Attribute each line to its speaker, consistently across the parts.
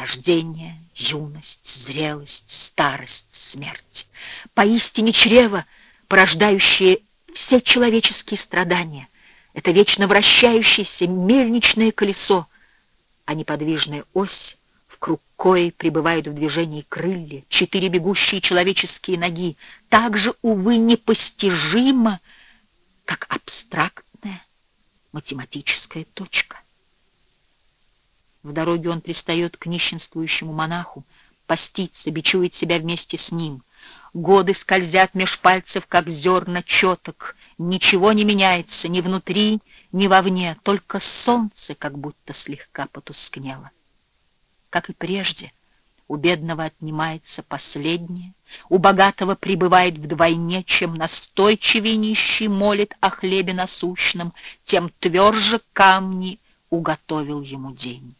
Speaker 1: Рождение, юность, зрелость, старость, смерть. Поистине чрево, порождающее все человеческие страдания. Это вечно вращающееся мельничное колесо, а неподвижная ось, в круг коей пребывают в движении крылья, четыре бегущие человеческие ноги, так же, увы, непостижимо, как абстрактная математическая точка. В дороге он пристает к нищенствующему монаху, постится, бичует себя вместе с ним. Годы скользят меж пальцев, как зерна четок. Ничего не меняется ни внутри, ни вовне, только солнце как будто слегка потускнело. Как и прежде, у бедного отнимается последнее, у богатого пребывает вдвойне, чем настойчивее нищий молит о хлебе насущном, тем тверже камни уготовил ему день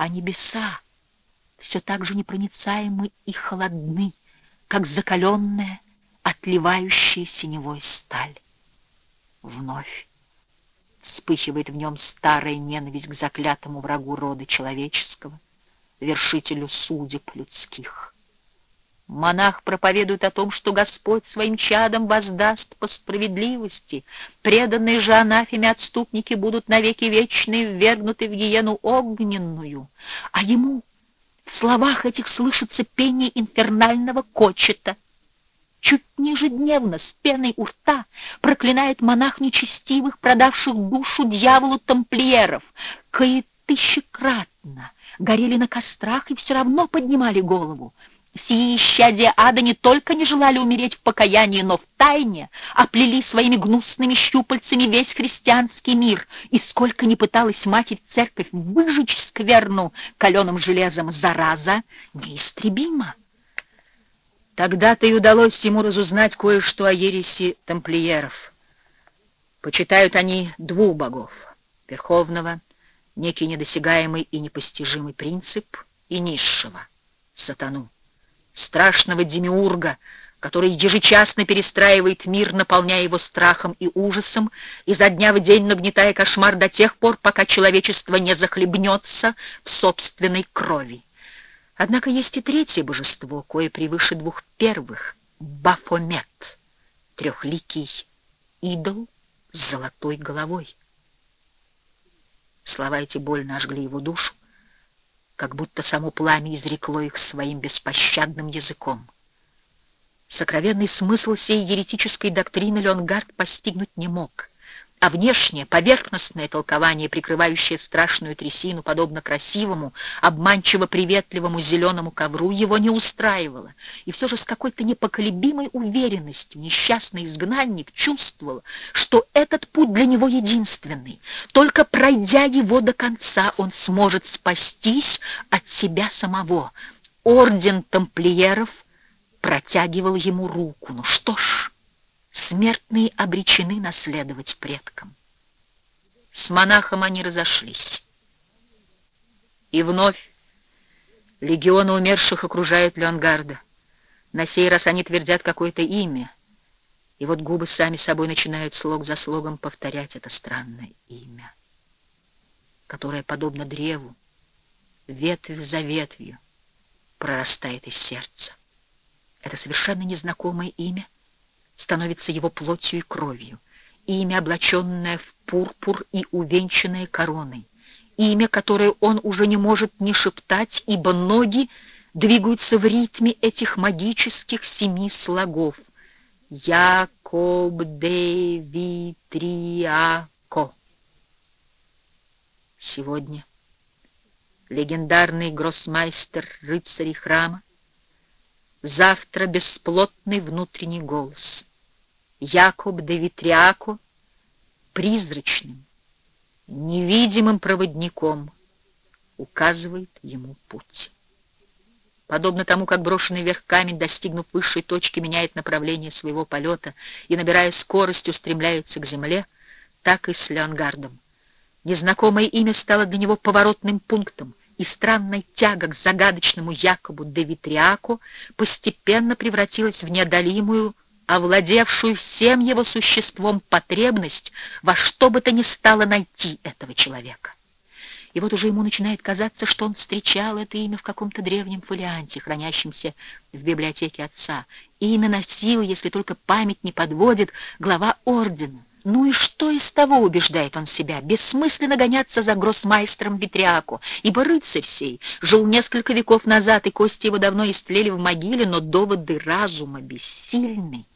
Speaker 1: а небеса все так же непроницаемы и холодны, как закаленная, отливающая синевой сталь. Вновь вспыхивает в нем старая ненависть к заклятому врагу рода человеческого, вершителю судеб людских. Монах проповедует о том, что Господь своим чадом воздаст по справедливости. Преданные же анафеме отступники будут навеки вечные ввергнуты в гиену огненную. А ему в словах этих слышится пение инфернального кочета. Чуть ежедневно с пеной у рта проклинает монах нечестивых, продавших душу дьяволу тамплиеров, кои тысячекратно горели на кострах и все равно поднимали голову. Сии исчадия ада не только не желали умереть в покаянии, но в тайне оплели своими гнусными щупальцами весь христианский мир, и сколько ни пыталась Матерь Церковь выжечь скверну каленым железом, зараза неистребима. Тогда-то и удалось ему разузнать кое-что о ереси тамплиеров. Почитают они двух богов — Верховного, некий недосягаемый и непостижимый принцип, и низшего — сатану страшного демиурга, который ежечасно перестраивает мир, наполняя его страхом и ужасом, изо дня в день нагнетая кошмар до тех пор, пока человечество не захлебнется в собственной крови. Однако есть и третье божество, кое превыше двух первых — Бафомет, трехликий идол с золотой головой. Слова эти больно ожгли его душу, как будто само пламя изрекло их своим беспощадным языком. Сокровенный смысл сей еретической доктрины Леонгард постигнуть не мог а внешнее, поверхностное толкование, прикрывающее страшную трясину, подобно красивому, обманчиво приветливому зеленому ковру, его не устраивало. И все же с какой-то непоколебимой уверенностью несчастный изгнанник чувствовал, что этот путь для него единственный. Только пройдя его до конца, он сможет спастись от себя самого. Орден тамплиеров протягивал ему руку. Ну что ж смертные обречены наследовать предкам. С монахом они разошлись. И вновь легионы умерших окружают Леонгарда. На сей раз они твердят какое-то имя, и вот губы сами собой начинают слог за слогом повторять это странное имя, которое, подобно древу, ветвь за ветвью, прорастает из сердца. Это совершенно незнакомое имя — становится его плотью и кровью, имя, облаченное в пурпур и увенчанное короной, имя, которое он уже не может не шептать, ибо ноги двигаются в ритме этих магических семи слогов. Якоб де Витриако. Сегодня легендарный гроссмайстер рыцарей храма, завтра бесплотный внутренний голос — Якоб де Витряко призрачным, невидимым проводником указывает ему путь. Подобно тому, как брошенный вверх камень, достигнув высшей точки, меняет направление своего полета и, набирая скорость, устремляется к земле, так и с Леонгардом. Незнакомое имя стало для него поворотным пунктом, и странная тяга к загадочному Якобу де Витриако постепенно превратилась в неодолимую овладевшую всем его существом потребность во что бы то ни стало найти этого человека. И вот уже ему начинает казаться, что он встречал это имя в каком-то древнем фолианте, хранящемся в библиотеке отца. Имя носил, если только память не подводит, глава ордена. Ну и что из того, убеждает он себя, бессмысленно гоняться за гроссмайстером Ветряку, ибо рыцарь сей жил несколько веков назад, и кости его давно истлели в могиле, но доводы разума бессильны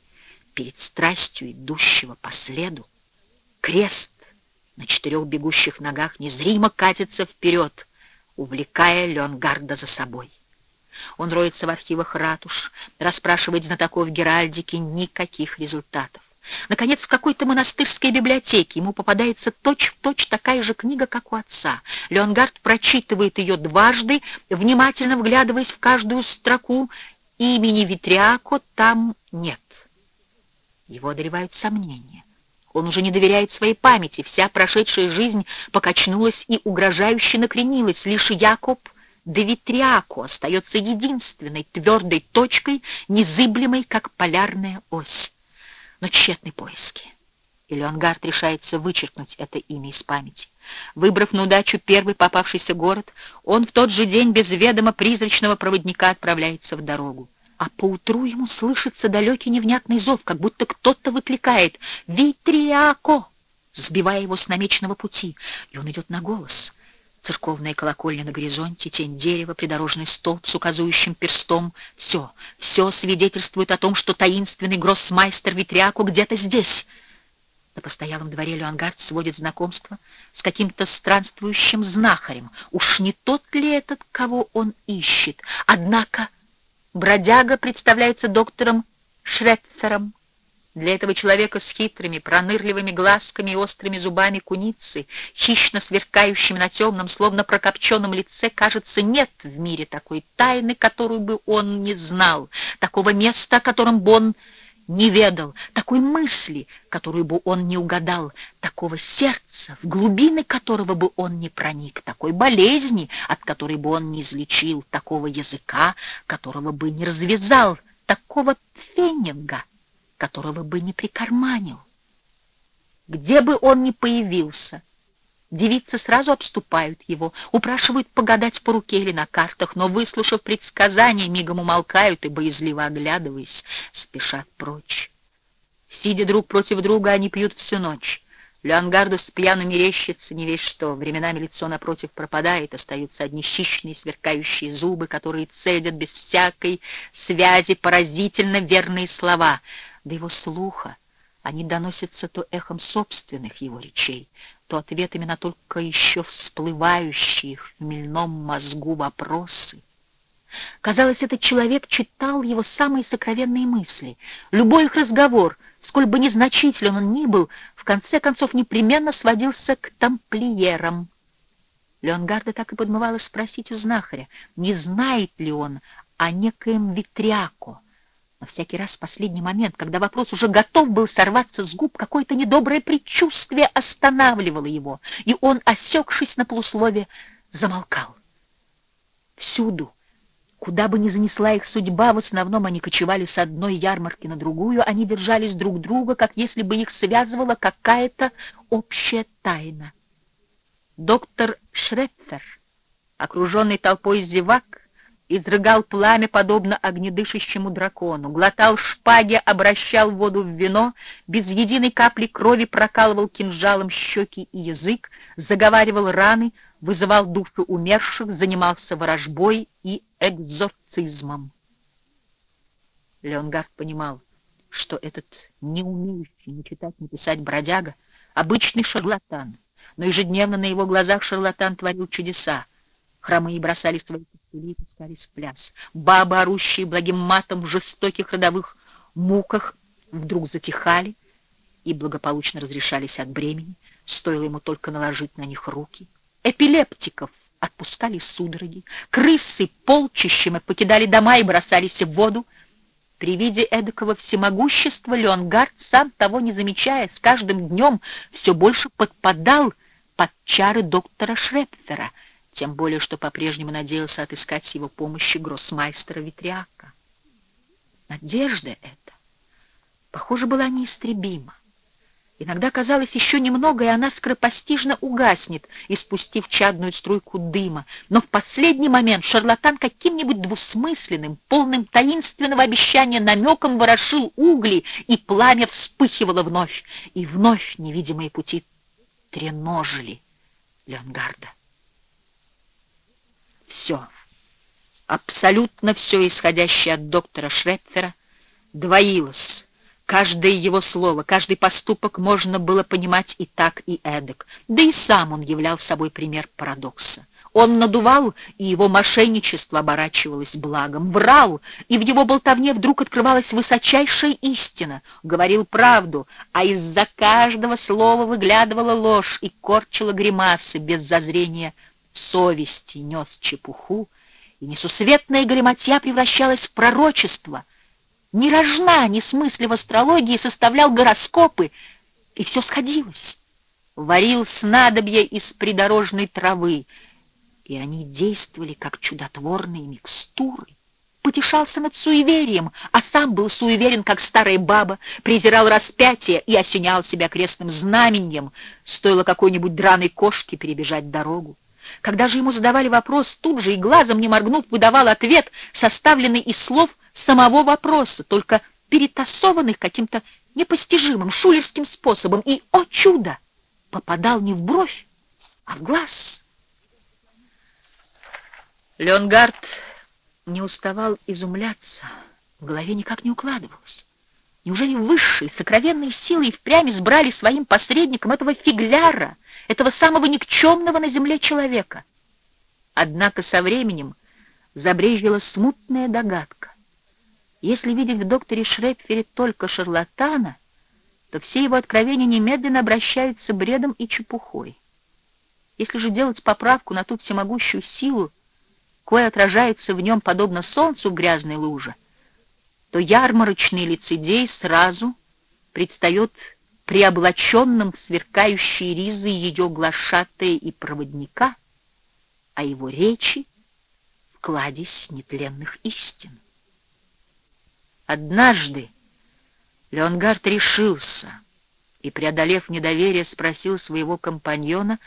Speaker 1: перед страстью идущего по следу. Крест на четырех бегущих ногах незримо катится вперед, увлекая Леонгарда за собой. Он роется в архивах ратуш, расспрашивает знатоков Геральдики, никаких результатов. Наконец, в какой-то монастырской библиотеке ему попадается точь-в-точь точь такая же книга, как у отца. Леонгард прочитывает ее дважды, внимательно вглядываясь в каждую строку. Имени Витряко там нет. Его одолевают сомнения. Он уже не доверяет своей памяти. Вся прошедшая жизнь покачнулась и угрожающе накренилась. Лишь Якоб де Витряко остается единственной твердой точкой, незыблемой, как полярная ось но тщетны поиски. И Леонгард решается вычеркнуть это имя из памяти. Выбрав на удачу первый попавшийся город, он в тот же день без ведома призрачного проводника отправляется в дорогу. А поутру ему слышится далекий невнятный зов, как будто кто-то выкликает «Витриако!», сбивая его с намеченного пути, и он идет на голос — Церковная колокольня на горизонте, тень дерева, придорожный столб с указующим перстом. Все, все свидетельствует о том, что таинственный гроссмайстер Витряку где-то здесь. На постоялом дворе Леонгард сводит знакомство с каким-то странствующим знахарем. Уж не тот ли этот, кого он ищет? Однако бродяга представляется доктором Шрепфером, для этого человека с хитрыми, пронырливыми глазками и острыми зубами куницы, хищно сверкающими на темном, словно прокопченном лице, кажется, нет в мире такой тайны, которую бы он не знал, такого места, о котором бы он не ведал, такой мысли, которую бы он не угадал, такого сердца, в глубины которого бы он не проник, такой болезни, от которой бы он не излечил, такого языка, которого бы не развязал, такого фенинга, которого бы не прикарманил. Где бы он ни появился, девицы сразу обступают его, упрашивают погадать по руке или на картах, но, выслушав предсказания, мигом умолкают и, боязливо оглядываясь, спешат прочь. Сидя друг против друга, они пьют всю ночь. Леонгарду с пьяну мерещится не весь что. Временами лицо напротив пропадает, остаются одни хищные сверкающие зубы, которые цедят без всякой связи поразительно верные слова — до его слуха. Они доносятся то эхом собственных его речей, то ответами на только еще всплывающие в хмельном мозгу вопросы. Казалось, этот человек читал его самые сокровенные мысли. Любой их разговор, сколь бы незначителен он ни был, в конце концов непременно сводился к тамплиерам. Леонгарда так и подмывала спросить у знахаря, не знает ли он о некоем Витряко, но всякий раз в последний момент, когда вопрос уже готов был сорваться с губ, какое-то недоброе предчувствие останавливало его, и он, осекшись на полуслове, замолкал. Всюду, куда бы ни занесла их судьба, в основном они кочевали с одной ярмарки на другую, они держались друг друга, как если бы их связывала какая-то общая тайна. Доктор Шрепфер, окруженный толпой зевак, изрыгал пламя, подобно огнедышащему дракону, глотал шпаги, обращал воду в вино, без единой капли крови прокалывал кинжалом щеки и язык, заговаривал раны, вызывал души умерших, занимался ворожбой и экзорцизмом. Леонгард понимал, что этот не ни читать, ни писать бродяга — обычный шарлатан, но ежедневно на его глазах шарлатан творил чудеса. Хромые бросали свои костыли и пускались в пляс. Бабы, орущие благим матом в жестоких родовых муках, вдруг затихали и благополучно разрешались от бремени, стоило ему только наложить на них руки. Эпилептиков отпускали судороги, крысы полчищами покидали дома и бросались в воду. При виде эдакого всемогущества Леонгард, сам того не замечая, с каждым днем все больше подпадал под чары доктора Шрепфера — тем более, что по-прежнему надеялся отыскать с его помощи гроссмайстера Витриака. Надежда эта, похоже, была неистребима. Иногда казалось еще немного, и она скоропостижно угаснет, испустив чадную струйку дыма. Но в последний момент шарлатан каким-нибудь двусмысленным, полным таинственного обещания намеком ворошил угли, и пламя вспыхивало вновь, и вновь невидимые пути треножили Леонгарда. Все, абсолютно все исходящее от доктора Шрепфера двоилось, Каждое его слово, каждый поступок можно было понимать и так, и эдак. Да и сам он являл собой пример парадокса. Он надувал, и его мошенничество оборачивалось благом, врал, и в его болтовне вдруг открывалась высочайшая истина, говорил правду, а из-за каждого слова выглядывала ложь и корчила гримасы без зазрения совести, нес чепуху, и несусветная грематья превращалась в пророчество — ни рожна, ни смысля в астрологии составлял гороскопы, и все сходилось. Варил снадобья из придорожной травы, и они действовали как чудотворные микстуры. Потешался над суеверием, а сам был суеверен, как старая баба, презирал распятие и осенял себя крестным знаменем, стоило какой-нибудь драной кошке перебежать дорогу. Когда же ему задавали вопрос, тут же и глазом не моргнув выдавал ответ, составленный из слов — самого вопроса, только перетасованных каким-то непостижимым шулерским способом, и, о чудо, попадал не в бровь, а в глаз. Леонгард не уставал изумляться, в голове никак не укладывалось. Неужели высшие, сокровенные силы и впрямь избрали своим посредником этого фигляра, этого самого никчемного на земле человека? Однако со временем забрежила смутная догадка. Если видеть в докторе Шрепфере только шарлатана, то все его откровения немедленно обращаются бредом и чепухой. Если же делать поправку на ту всемогущую силу, кое отражается в нем подобно солнцу в грязной луже, то ярмарочный лицедей сразу предстает преоблаченным в сверкающие ризы ее глашатая и проводника, а его речи — в кладезь нетленных истин. Однажды Леонгард решился и, преодолев недоверие, спросил своего компаньона,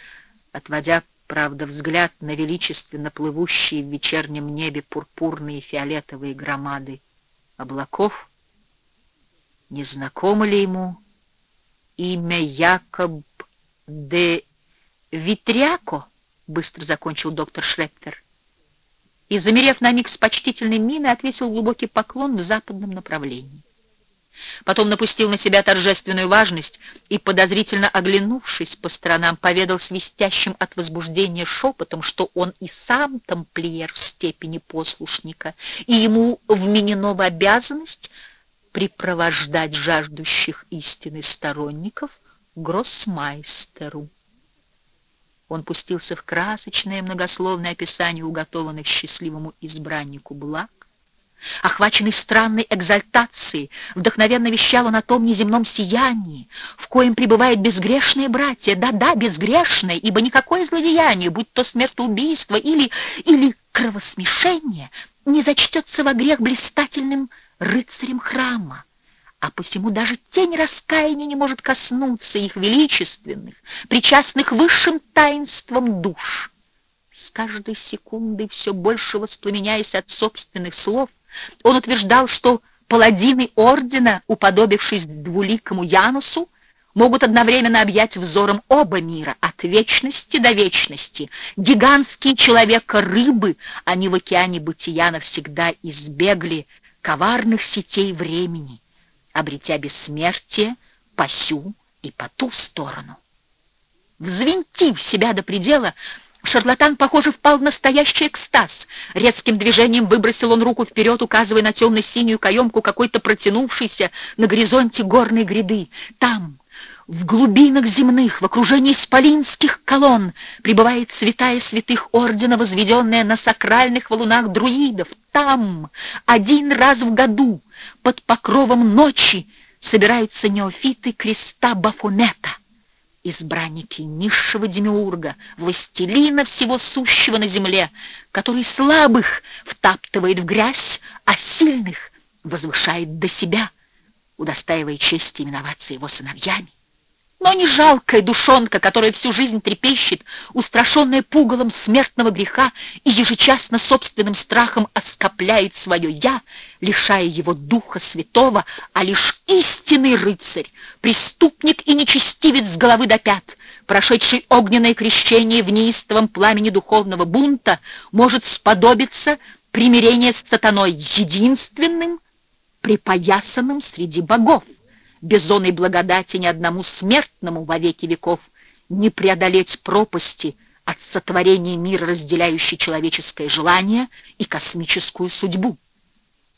Speaker 1: отводя, правда, взгляд на величественно плывущие в вечернем небе пурпурные фиолетовые громады облаков, не знакомо ли ему имя Якоб де Витряко, быстро закончил доктор Шрепфер и, замерев на миг с почтительной миной, отвесил глубокий поклон в западном направлении. Потом напустил на себя торжественную важность и, подозрительно оглянувшись по сторонам, поведал свистящим от возбуждения шепотом, что он и сам тамплиер в степени послушника, и ему вменено в обязанность припровождать жаждущих истины сторонников гроссмайстеру. Он пустился в красочное многословное описание уготованных счастливому избраннику благ. Охваченный странной экзальтацией, вдохновенно вещал он о том неземном сиянии, в коем пребывают безгрешные братья, да-да, безгрешные, ибо никакое злодеяние, будь то смертоубийство или, или кровосмешение, не зачтется во грех блистательным рыцарем храма а посему даже тень раскаяния не может коснуться их величественных, причастных высшим таинствам душ. С каждой секундой все больше воспламеняясь от собственных слов, он утверждал, что паладины ордена, уподобившись двуликому Янусу, могут одновременно объять взором оба мира, от вечности до вечности. Гигантские человека-рыбы, они в океане бытия навсегда избегли коварных сетей времени обретя бессмертие по сю и по ту сторону. Взвинтив себя до предела, шарлатан, похоже, впал в настоящий экстаз. Резким движением выбросил он руку вперед, указывая на темно-синюю каемку какой-то протянувшейся на горизонте горной гряды. Там, в глубинах земных, в окружении исполинских колонн, пребывает святая святых ордена, возведенная на сакральных валунах друидов. Там, один раз в году, под покровом ночи, собираются неофиты креста Бафомета, избранники низшего демиурга, властелина всего сущего на земле, который слабых втаптывает в грязь, а сильных возвышает до себя, удостаивая чести именоваться его сыновьями. Но не жалкая душонка, которая всю жизнь трепещет, устрашенная пугалом смертного греха и ежечасно собственным страхом оскопляет свое «я», лишая его духа святого, а лишь истинный рыцарь, преступник и нечестивец с головы до пят, прошедший огненное крещение в неистовом пламени духовного бунта, может сподобиться примирения с сатаной единственным, припоясанным среди богов безонной благодати ни одному смертному во веки веков не преодолеть пропасти от сотворения мира, разделяющей человеческое желание и космическую судьбу.